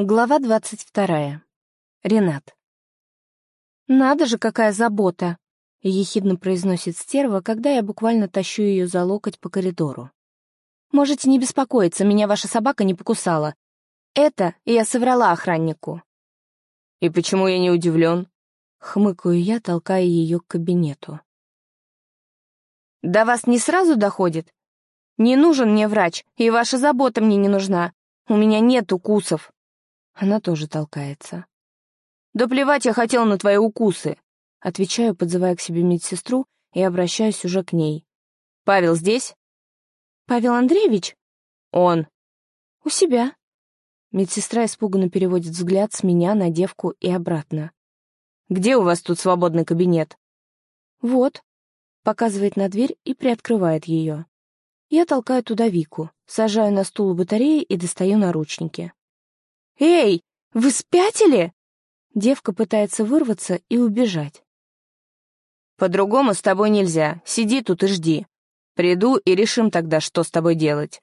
Глава двадцать вторая. Ренат. «Надо же, какая забота!» — ехидно произносит стерва, когда я буквально тащу ее за локоть по коридору. «Можете не беспокоиться, меня ваша собака не покусала. Это я соврала охраннику». «И почему я не удивлен?» — хмыкаю я, толкая ее к кабинету. «До вас не сразу доходит? Не нужен мне врач, и ваша забота мне не нужна. У меня нет укусов». Она тоже толкается. «Да плевать я хотел на твои укусы!» Отвечаю, подзывая к себе медсестру и обращаюсь уже к ней. «Павел здесь?» «Павел Андреевич?» «Он». «У себя». Медсестра испуганно переводит взгляд с меня на девку и обратно. «Где у вас тут свободный кабинет?» «Вот», — показывает на дверь и приоткрывает ее. Я толкаю туда Вику, сажаю на стул у батареи и достаю наручники. «Эй, вы спятили?» Девка пытается вырваться и убежать. «По-другому с тобой нельзя. Сиди тут и жди. Приду и решим тогда, что с тобой делать».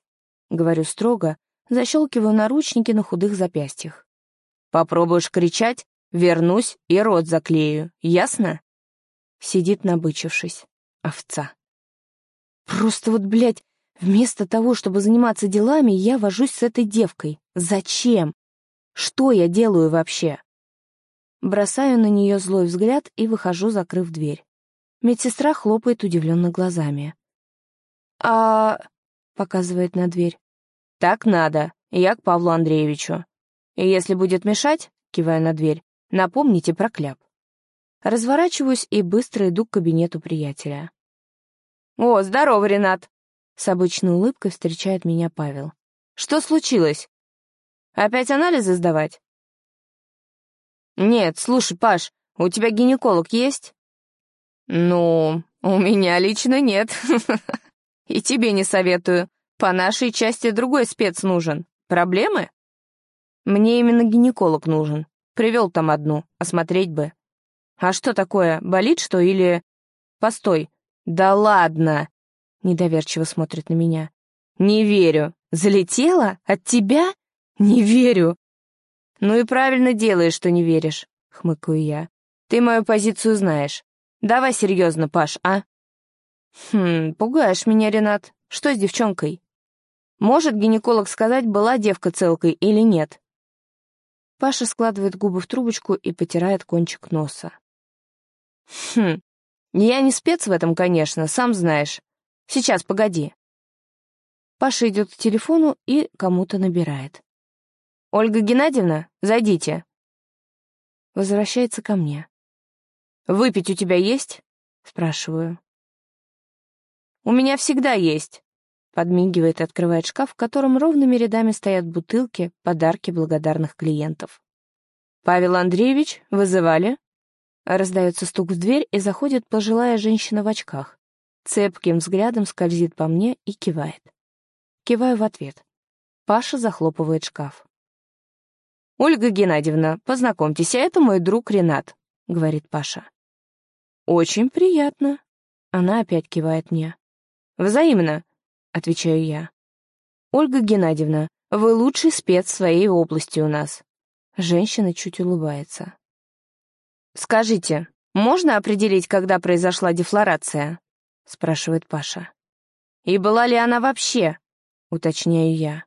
Говорю строго, защелкиваю наручники на худых запястьях. «Попробуешь кричать, вернусь и рот заклею. Ясно?» Сидит набычившись. Овца. Просто вот, блядь, вместо того, чтобы заниматься делами, я вожусь с этой девкой. Зачем? Что я делаю вообще? Бросаю на нее злой взгляд и выхожу, закрыв дверь. Медсестра хлопает удивленно глазами. «А...» — показывает на дверь. «Так надо. Я к Павлу Андреевичу. И если будет мешать, — кивая на дверь, — напомните про кляп». Разворачиваюсь и быстро иду к кабинету приятеля. «О, здорово, Ренат!» С обычной улыбкой встречает меня Павел. «Что случилось?» Опять анализы сдавать? Нет, слушай, Паш, у тебя гинеколог есть? Ну, у меня лично нет. И тебе не советую. По нашей части другой спец нужен. Проблемы? Мне именно гинеколог нужен. Привел там одну, осмотреть бы. А что такое, болит что или... Постой. Да ладно. Недоверчиво смотрит на меня. Не верю. Залетела? От тебя? «Не верю». «Ну и правильно делаешь, что не веришь», — хмыкаю я. «Ты мою позицию знаешь. Давай серьезно, Паш, а?» «Хм, пугаешь меня, Ренат. Что с девчонкой?» «Может гинеколог сказать, была девка целкой или нет?» Паша складывает губы в трубочку и потирает кончик носа. «Хм, я не спец в этом, конечно, сам знаешь. Сейчас, погоди». Паша идет к телефону и кому-то набирает. «Ольга Геннадьевна, зайдите». Возвращается ко мне. «Выпить у тебя есть?» — спрашиваю. «У меня всегда есть», — подмигивает и открывает шкаф, в котором ровными рядами стоят бутылки, подарки благодарных клиентов. «Павел Андреевич, вызывали?» Раздается стук в дверь, и заходит пожилая женщина в очках. Цепким взглядом скользит по мне и кивает. Киваю в ответ. Паша захлопывает шкаф. «Ольга Геннадьевна, познакомьтесь, а это мой друг Ренат», — говорит Паша. «Очень приятно». Она опять кивает мне. «Взаимно», — отвечаю я. «Ольга Геннадьевна, вы лучший спец своей области у нас». Женщина чуть улыбается. «Скажите, можно определить, когда произошла дефлорация?» — спрашивает Паша. «И была ли она вообще?» — уточняю я.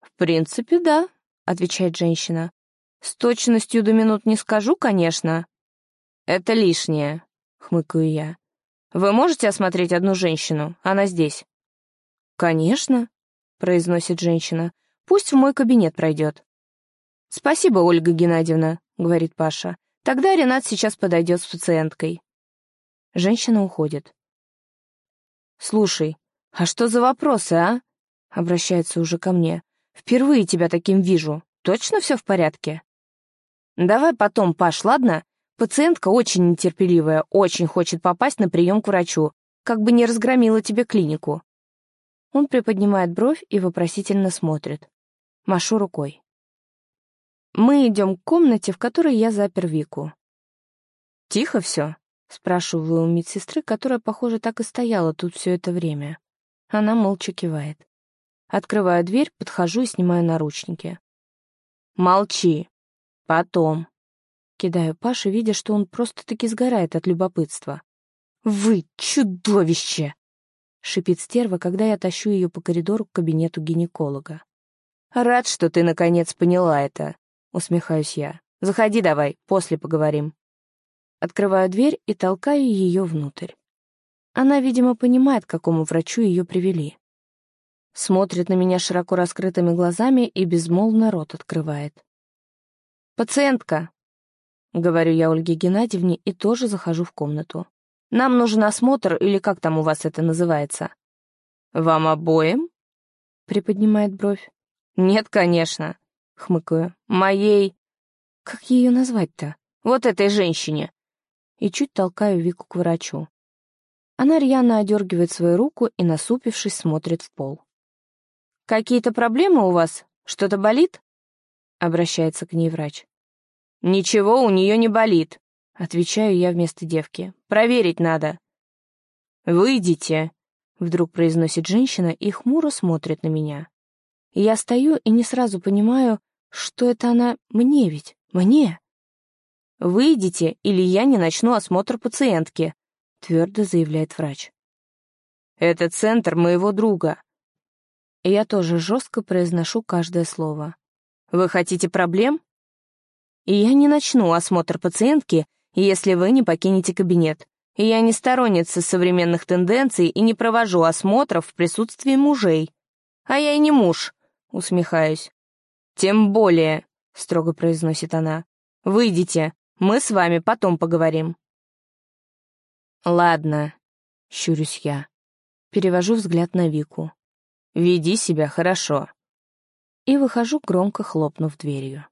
«В принципе, да», — отвечает женщина. «С точностью до минут не скажу, конечно». «Это лишнее», — хмыкаю я. «Вы можете осмотреть одну женщину? Она здесь». «Конечно», — произносит женщина. «Пусть в мой кабинет пройдет». «Спасибо, Ольга Геннадьевна», — говорит Паша. «Тогда Ренат сейчас подойдет с пациенткой». Женщина уходит. «Слушай, а что за вопросы, а?» — обращается уже ко мне. Впервые тебя таким вижу. Точно все в порядке? Давай потом, Паш, ладно? Пациентка очень нетерпеливая, очень хочет попасть на прием к врачу, как бы не разгромила тебе клинику. Он приподнимает бровь и вопросительно смотрит. Машу рукой. Мы идем к комнате, в которой я запер Вику. «Тихо все?» — спрашиваю у медсестры, которая, похоже, так и стояла тут все это время. Она молча кивает. Открываю дверь, подхожу и снимаю наручники. Молчи. Потом. Кидаю Паше, видя, что он просто-таки сгорает от любопытства. «Вы чудовище!» — шипит стерва, когда я тащу ее по коридору к кабинету гинеколога. «Рад, что ты наконец поняла это», — усмехаюсь я. «Заходи давай, после поговорим». Открываю дверь и толкаю ее внутрь. Она, видимо, понимает, к какому врачу ее привели. Смотрит на меня широко раскрытыми глазами и безмолвно рот открывает. «Пациентка!» — говорю я Ольге Геннадьевне и тоже захожу в комнату. «Нам нужен осмотр, или как там у вас это называется?» «Вам обоим?» — приподнимает бровь. «Нет, конечно», — хмыкаю. «Моей...» «Как ее назвать-то? Вот этой женщине!» И чуть толкаю Вику к врачу. Она рьяно одергивает свою руку и, насупившись, смотрит в пол. «Какие-то проблемы у вас? Что-то болит?» — обращается к ней врач. «Ничего у нее не болит», — отвечаю я вместо девки. «Проверить надо». «Выйдите», — вдруг произносит женщина и хмуро смотрит на меня. Я стою и не сразу понимаю, что это она мне ведь, мне. «Выйдите, или я не начну осмотр пациентки», — твердо заявляет врач. «Это центр моего друга», и я тоже жестко произношу каждое слово. «Вы хотите проблем?» «И я не начну осмотр пациентки, если вы не покинете кабинет. И я не сторонница современных тенденций и не провожу осмотров в присутствии мужей. А я и не муж», — усмехаюсь. «Тем более», — строго произносит она. «Выйдите, мы с вами потом поговорим». «Ладно», — щурюсь я. Перевожу взгляд на Вику. Веди себя хорошо». И выхожу, громко хлопнув дверью.